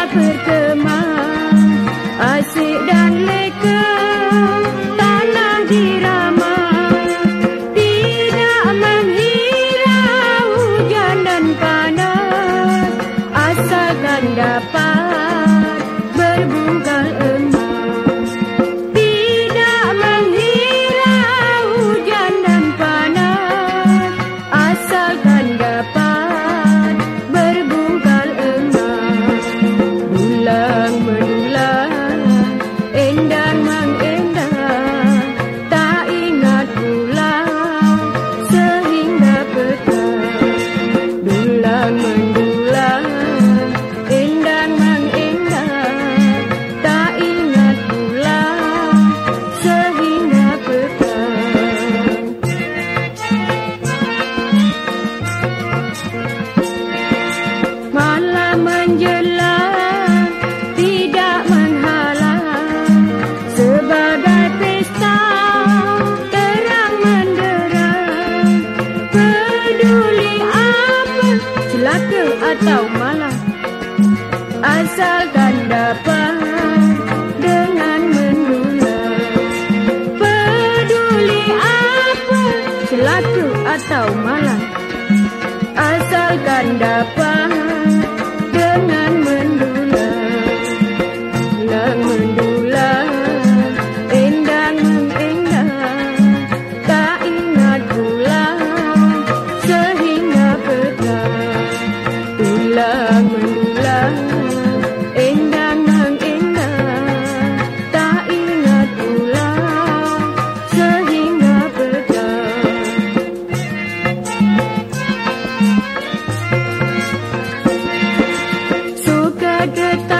la perte atau malam Asalkan dapat dengan mendulang, Lang mendula Endang mengendah Tak ingat pulang Sehingga petang Pulang mendula A good, time.